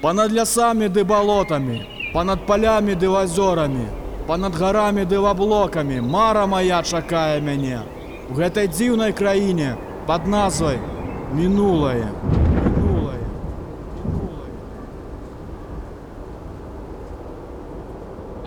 Понад лясамі ды балотамі, панад палямі ды азёрамі, панад гарамі ды ваблокамі мара моя чакае мяне. У гэтай дзіўнай краіне пад назвай мінулае.